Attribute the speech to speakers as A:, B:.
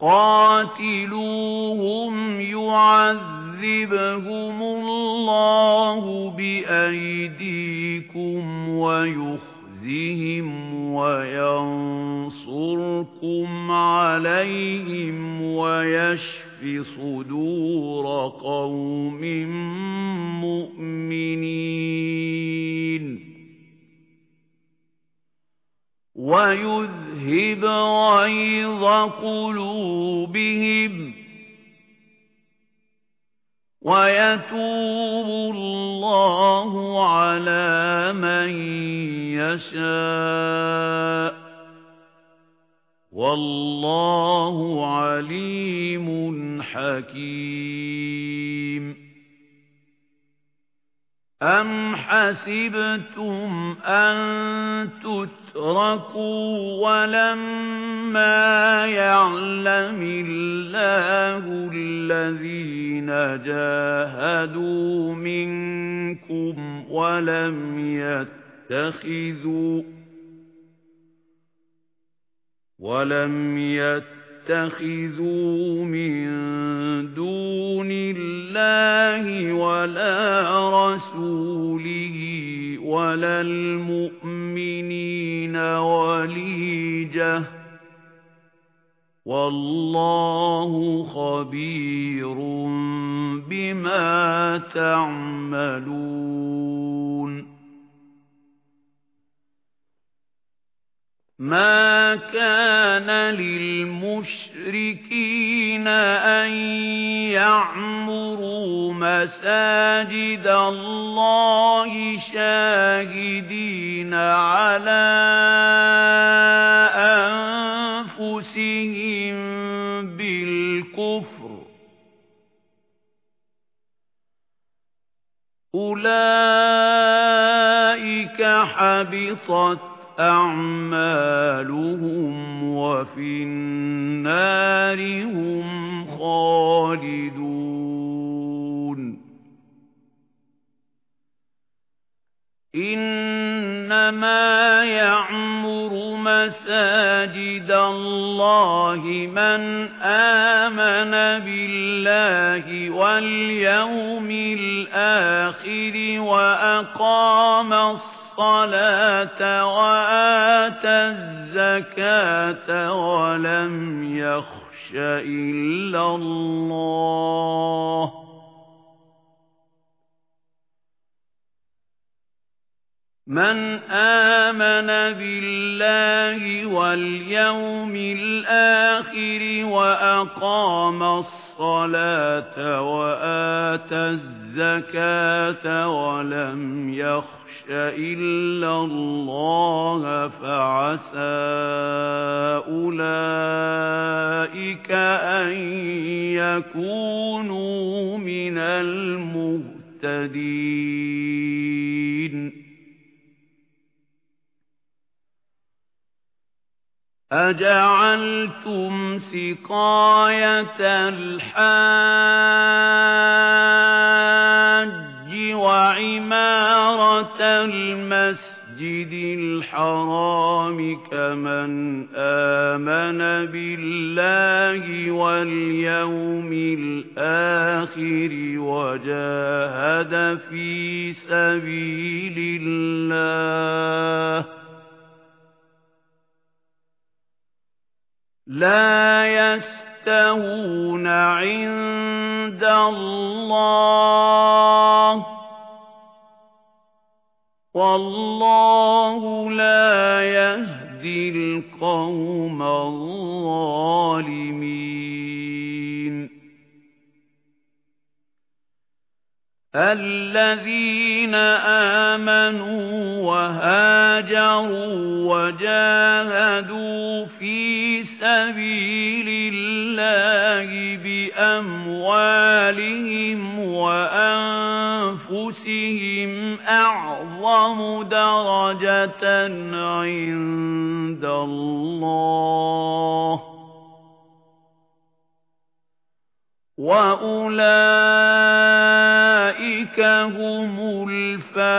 A: قاتلوهم يعذبهم الله بأيديكم ويخزهم وينصركم عليهم ويشف صدور قوم مؤمنين. وَيُذْهِبَ غَيْظَ قُلُوبِهِمْ وَيَتُوبُ اللَّهُ عَلَى مَن يَشَاءُ وَاللَّهُ عَلِيمٌ حَكِيمٌ أَمْ حَسِبْتُمْ أَن تُتْرَكُوا وَلَمَّا يَعْلَمِ اللَّهُ الَّذِينَ جَاهَدُوا مِنكُمْ وَلَمْ يَتَّخِذُوا وَلَمْ يَتَّخِذُوا مِن دُونِ اللَّهِ وَلَا رَسُولِهِ وَلَا الْمُؤْمِنِينَ وَلِيجَةً. وَاللَّهُ خَبِيرٌ بِمَا تَعْمَلُونَ. مَا كَانَ لِلْمُشْرِكِينَ أَن يَعْمُرُوا مَسَاجِدَ اللَّهِ شَاهِدِينَ عَلَى أَنفُسِهِم بِالْكُفْرِ أُولَئِكَ حَبِطَتْ أَعْمَالُهُمْ وَفِي النَّارِ هُمْ خَالِدُونَ إِنَّمَا يَعْمُرُ مَسَاجِدَ اللَّهِ مَنْ آمَنَ بِاللَّهِ وَالْيَوْمِ الْآخِرِ وَأَقَامَ الصَّلَاةَ الصلاة وآتى الزكاة ولم يخش إلا الله. من آمن بالله واليوم الآخر وأقام الصلاة وآتى الزكاة ولم يخش إِلَّا اللَّهَ فَعَسَى أُولَئِكَ أَن يَكُونُوا مِنَ الْمُهْتَدِينَ أَجَعَلْتُمْ سِقَايَةَ الْحَاجِّ وَعِمَارَةَ الْمَسْجِدِ الْحَرَامِ كَمَنْ آمَنَ بِاللَّهِ وَالْيَوْمِ الْآخِرِ وَجَاهَدَ فِي سَبِيلِ اللَّهِ لَا يَسْتَوُونَ عِندَ اللَّهِ. وَاللَّهُ لَا يَهْدِي الْقَوْمَ الظَّالِمِينَ. الَّذِينَ آمَنُوا وَهَاجَرُوا وَجَاهَدُوا سَبِيلِ اللَّهِ بِأَمْوَالِهِمْ وَأَنفُسِهِمْ أَعْظَمُ دَرَجَةً عِندَ اللَّهِ وَأُولَئِكَ هُمُ الْفَائِزُونَ